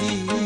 see